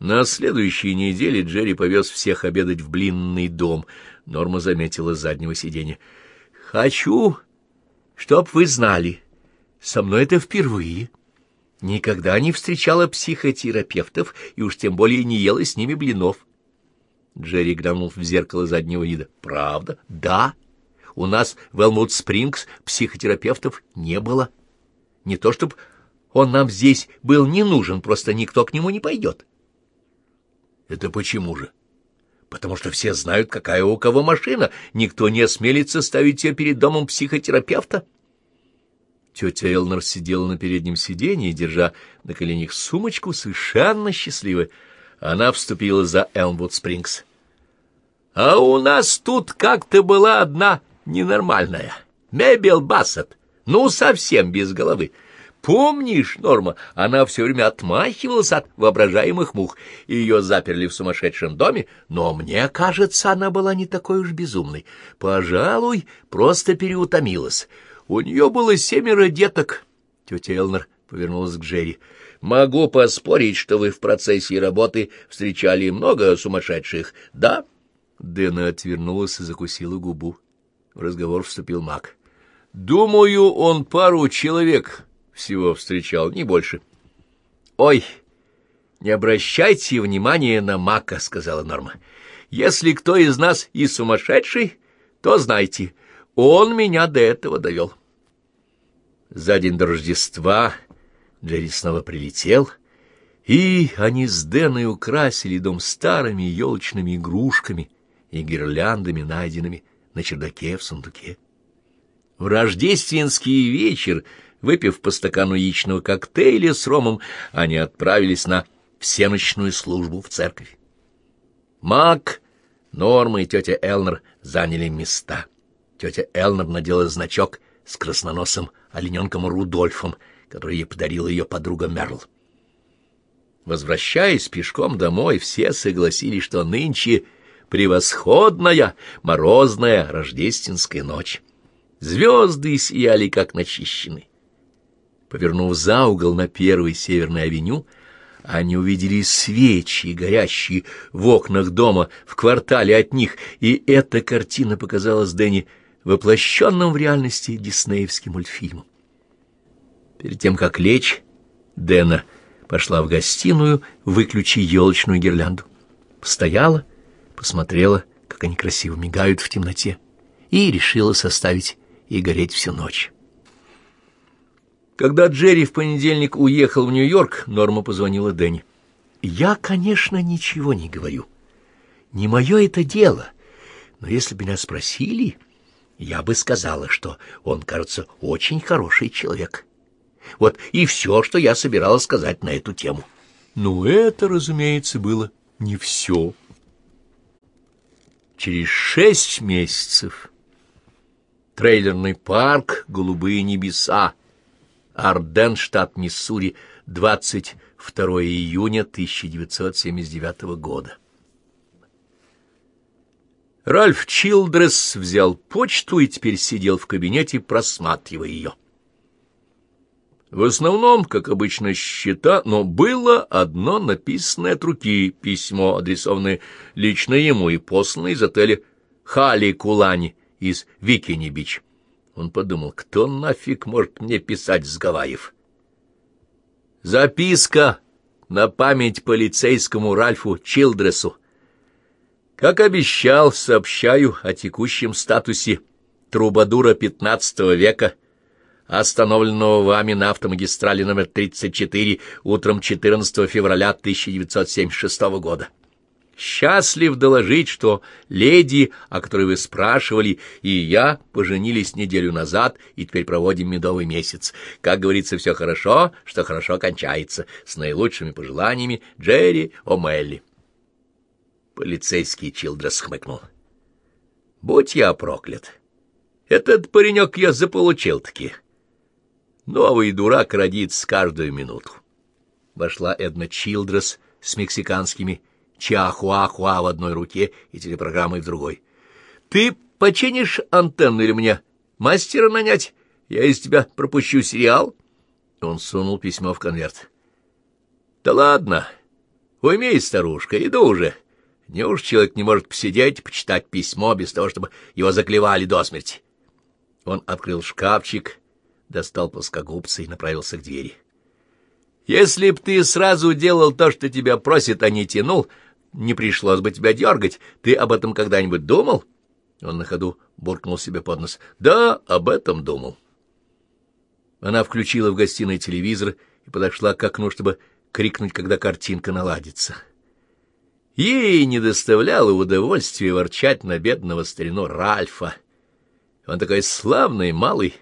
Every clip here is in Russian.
На следующей неделе Джерри повез всех обедать в блинный дом. Норма заметила с заднего сиденья. — Хочу, чтоб вы знали, со мной это впервые. Никогда не встречала психотерапевтов и уж тем более не ела с ними блинов. Джерри глянул в зеркало заднего вида. — Правда? — Да. У нас в Элмут-Спрингс психотерапевтов не было. Не то чтобы он нам здесь был не нужен, просто никто к нему не пойдет. — Это почему же? — Потому что все знают, какая у кого машина. Никто не осмелится ставить ее перед домом психотерапевта. Тетя Элнер сидела на переднем сиденье, держа на коленях сумочку, совершенно счастливая. Она вступила за Элмвуд Спрингс. — А у нас тут как-то была одна ненормальная. Мебел Бассет. Ну, совсем без головы. Помнишь, Норма, она все время отмахивалась от воображаемых мух. Ее заперли в сумасшедшем доме, но мне кажется, она была не такой уж безумной. Пожалуй, просто переутомилась. У нее было семеро деток. Тетя Элнер повернулась к Джерри. Могу поспорить, что вы в процессе работы встречали много сумасшедших, да? Дэна отвернулась и закусила губу. В разговор вступил маг. — Думаю, он пару человек всего встречал, не больше. — Ой, не обращайте внимания на мака, — сказала Норма. — Если кто из нас и сумасшедший, то знайте, он меня до этого довел. За день до Рождества Джерри снова прилетел, и они с Дэной украсили дом старыми елочными игрушками и гирляндами, найденными на чердаке в сундуке. В рождественский вечер, выпив по стакану яичного коктейля с ромом, они отправились на всеночную службу в церковь. Мак, Норма и тетя Элнер заняли места. Тетя Элнер надела значок с красноносым олененком Рудольфом, который ей подарила ее подруга Мерл. Возвращаясь пешком домой, все согласились, что нынче превосходная морозная рождественская ночь. Звезды сияли, как начищены. Повернув за угол на первой северной авеню, они увидели свечи, горящие в окнах дома в квартале от них, и эта картина показалась Дэнни воплощенным в реальности диснеевским мультфильмом. Перед тем, как лечь, Дэна пошла в гостиную, выключи елочную гирлянду. Постояла, посмотрела, как они красиво мигают в темноте, и решила составить и гореть всю ночь. Когда Джерри в понедельник уехал в Нью-Йорк, Норма позвонила Дэнни. «Я, конечно, ничего не говорю. Не мое это дело. Но если бы меня спросили, я бы сказала, что он, кажется, очень хороший человек. Вот и все, что я собиралась сказать на эту тему». Но это, разумеется, было не все. Через шесть месяцев трейлерный парк «Голубые небеса», Арден, штат Миссури, 22 июня 1979 года. Ральф Чилдресс взял почту и теперь сидел в кабинете, просматривая ее. В основном, как обычно, счета, но было одно написанное от руки письмо, адресованное лично ему и посланное из отеля Хали Кулани из Викини-Бич. Он подумал, кто нафиг может мне писать с Гавайев? Записка на память полицейскому Ральфу Чилдресу. Как обещал, сообщаю о текущем статусе трубадура XV века — остановленного вами на автомагистрали номер 34 утром 14 февраля 1976 года. Счастлив доложить, что леди, о которой вы спрашивали, и я поженились неделю назад и теперь проводим медовый месяц. Как говорится, все хорошо, что хорошо кончается. С наилучшими пожеланиями Джерри О'Мелли. Полицейский Чилдрес хмыкнул. Будь я проклят. Этот паренек я заполучил-таки. Новый дурак родится каждую минуту. Вошла Эдна Чилдрес с мексиканскими чахуахуа в одной руке и телепрограммой в другой. — Ты починишь антенну или мне мастера нанять? Я из тебя пропущу сериал? Он сунул письмо в конверт. — Да ладно, Умей, старушка, иду уже. Неуж человек не может посидеть почитать письмо без того, чтобы его заклевали до смерти? Он открыл шкафчик, достал плоскогубцы и направился к двери. Если б ты сразу делал то, что тебя просит, а не тянул, не пришлось бы тебя дергать. Ты об этом когда-нибудь думал? Он на ходу буркнул себе под нос. Да, об этом думал. Она включила в гостиной телевизор и подошла к окну, чтобы крикнуть, когда картинка наладится. Ей не доставляло удовольствия ворчать на бедного старину Ральфа. Он такой славный, малый.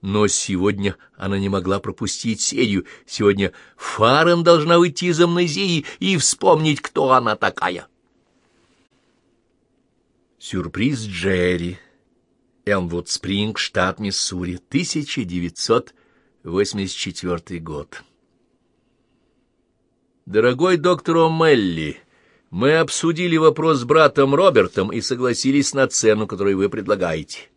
Но сегодня она не могла пропустить серию. Сегодня Фарен должна уйти из амнезии и вспомнить, кто она такая. Сюрприз Джерри. Элмвуд Спринг, штат Миссури, 1984 год. Дорогой доктор О'Мелли, мы обсудили вопрос с братом Робертом и согласились на цену, которую вы предлагаете.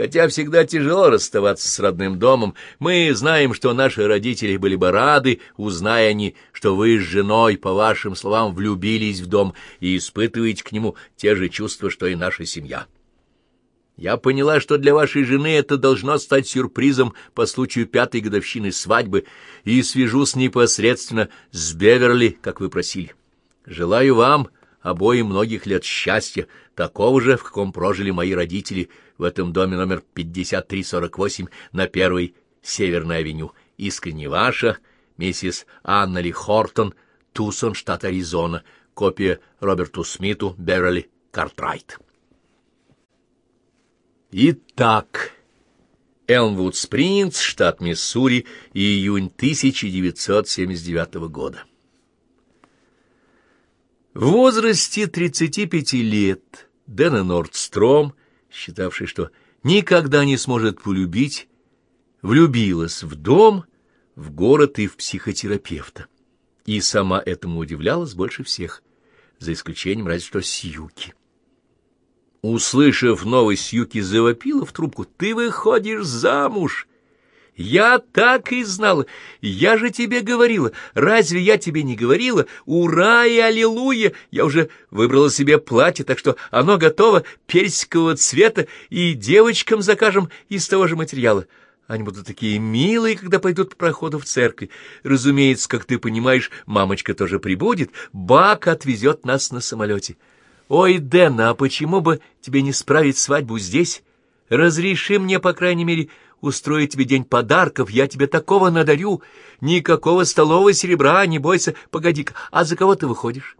Хотя всегда тяжело расставаться с родным домом, мы знаем, что наши родители были бы рады, узная они, что вы с женой, по вашим словам, влюбились в дом и испытываете к нему те же чувства, что и наша семья. Я поняла, что для вашей жены это должно стать сюрпризом по случаю пятой годовщины свадьбы, и свяжусь непосредственно с Беверли, как вы просили. Желаю вам обоим многих лет счастья, такого же, в каком прожили мои родители в этом доме номер 5348 на первой Северной авеню. Искренне ваша, миссис Анна Ли Хортон, Тусон, штат Аризона. Копия Роберту Смиту, Беверли, Картрайт. Итак, Элмвуд Спрингс, штат Миссури, июнь 1979 года. В возрасте 35 лет Дэна Нордстром, считавший, что никогда не сможет полюбить, влюбилась в дом, в город и в психотерапевта. И сама этому удивлялась больше всех, за исключением разве что Сьюки. Услышав новость, Юки завопила в трубку. «Ты выходишь замуж!» «Я так и знала! Я же тебе говорила! Разве я тебе не говорила? Ура и аллилуйя! Я уже выбрала себе платье, так что оно готово, персикового цвета, и девочкам закажем из того же материала. Они будут такие милые, когда пойдут по проходу в церкви. Разумеется, как ты понимаешь, мамочка тоже прибудет. Бак отвезет нас на самолете». «Ой, Дэн, а почему бы тебе не справить свадьбу здесь? Разреши мне, по крайней мере, устроить тебе день подарков, я тебе такого надарю. Никакого столового серебра, не бойся. Погоди-ка, а за кого ты выходишь?»